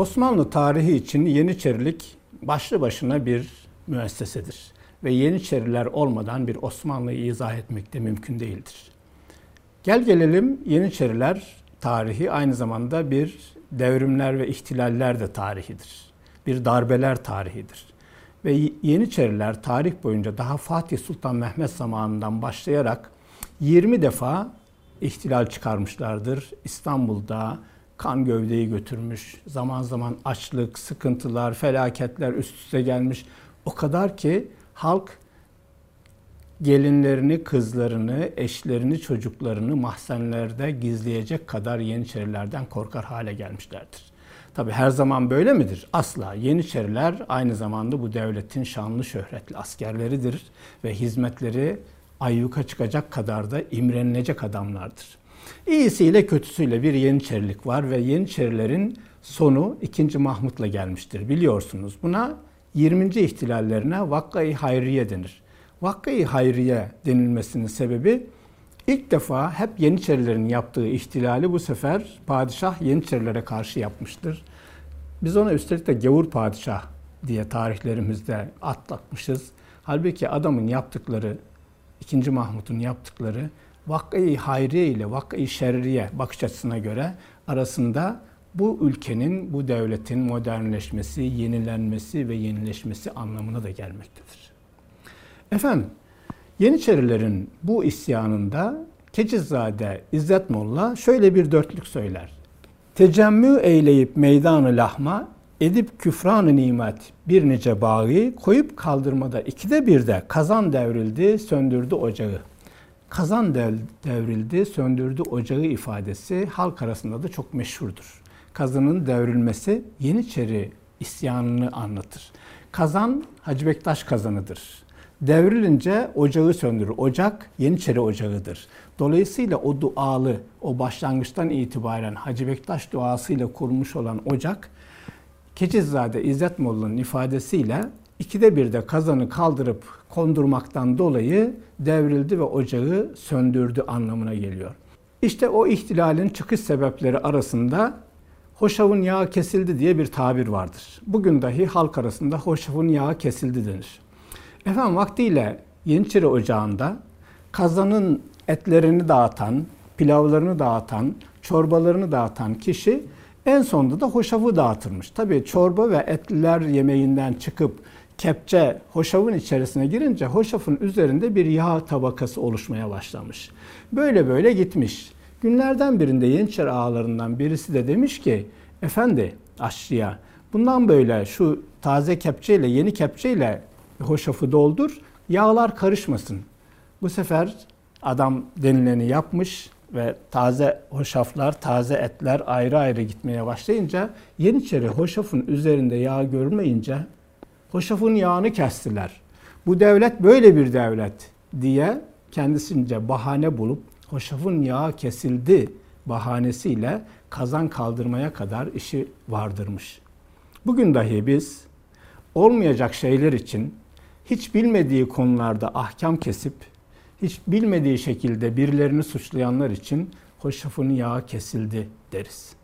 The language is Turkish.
Osmanlı tarihi için Yeniçerilik başlı başına bir müessesedir. Ve Yeniçeriler olmadan bir Osmanlı'yı izah etmek de mümkün değildir. Gel gelelim Yeniçeriler tarihi aynı zamanda bir devrimler ve ihtilaller de tarihidir. Bir darbeler tarihidir. Ve Yeniçeriler tarih boyunca daha Fatih Sultan Mehmet zamanından başlayarak 20 defa ihtilal çıkarmışlardır. İstanbul'da, kan gövdeyi götürmüş. Zaman zaman açlık, sıkıntılar, felaketler üst üste gelmiş. O kadar ki halk gelinlerini, kızlarını, eşlerini, çocuklarını mahzenlerde gizleyecek kadar Yeniçerilerden korkar hale gelmişlerdir. Tabi her zaman böyle midir? Asla. Yeniçeriler aynı zamanda bu devletin şanlı şöhretli askerleridir ve hizmetleri ayyuka çıkacak kadar da imrenilecek adamlardır. İyisiyle kötüsüyle bir Yeniçerilik var ve Yeniçerilerin sonu 2. Mahmut'la gelmiştir biliyorsunuz. Buna 20. ihtilallerine Vakka-i Hayriye denir. Vakka-i Hayriye denilmesinin sebebi ilk defa hep Yeniçerilerin yaptığı ihtilali bu sefer padişah Yeniçerilere karşı yapmıştır. Biz ona üstelik de gavur padişah diye tarihlerimizde atlatmışız. Halbuki adamın yaptıkları, 2. Mahmut'un yaptıkları Vakka-i Hayriye ile Vakka-i Şerriye bakış açısına göre arasında bu ülkenin, bu devletin modernleşmesi, yenilenmesi ve yenileşmesi anlamına da gelmektedir. Efendim, Yeniçerilerin bu isyanında Keçizade İzzet Molla şöyle bir dörtlük söyler. Tecemmü eyleyip meydanı lahma, edip küfran-ı nimet bir nice bağı, koyup kaldırmada ikide birde kazan devrildi, söndürdü ocağı kazan devrildi, söndürdü ocağı ifadesi halk arasında da çok meşhurdur. Kazanın devrilmesi Yeniçeri isyanını anlatır. Kazan Hacı Bektaş kazanıdır. Devrilince ocağı söndürür. Ocak Yeniçeri ocağıdır. Dolayısıyla o dualı, o başlangıçtan itibaren Hacı Bektaş duasıyla kurmuş olan ocak, Keçizade İzzet Molla'nın ifadesiyle ikide bir de kazanı kaldırıp kondurmaktan dolayı devrildi ve ocağı söndürdü anlamına geliyor. İşte o ihtilalin çıkış sebepleri arasında hoşafın yağı kesildi diye bir tabir vardır. Bugün dahi halk arasında hoşafın yağı kesildi denir. Efendim vaktiyle Yeniçeri Ocağı'nda kazanın etlerini dağıtan, pilavlarını dağıtan, çorbalarını dağıtan kişi en sonunda da hoşafı dağıtırmış. Tabii çorba ve etler yemeğinden çıkıp kepçe hoşafın içerisine girince hoşafın üzerinde bir yağ tabakası oluşmaya başlamış. Böyle böyle gitmiş. Günlerden birinde Yeniçeri ağalarından birisi de demiş ki efendi aşçıya bundan böyle şu taze kepçeyle yeni kepçeyle hoşafı doldur yağlar karışmasın. Bu sefer adam denileni yapmış ve taze hoşaflar, taze etler ayrı ayrı gitmeye başlayınca Yeniçeri hoşafın üzerinde yağ görmeyince hoşafın yağını kestiler. Bu devlet böyle bir devlet diye kendisince bahane bulup hoşafın yağı kesildi bahanesiyle kazan kaldırmaya kadar işi vardırmış. Bugün dahi biz olmayacak şeyler için hiç bilmediği konularda ahkam kesip hiç bilmediği şekilde birilerini suçlayanlar için hoşafın yağı kesildi deriz.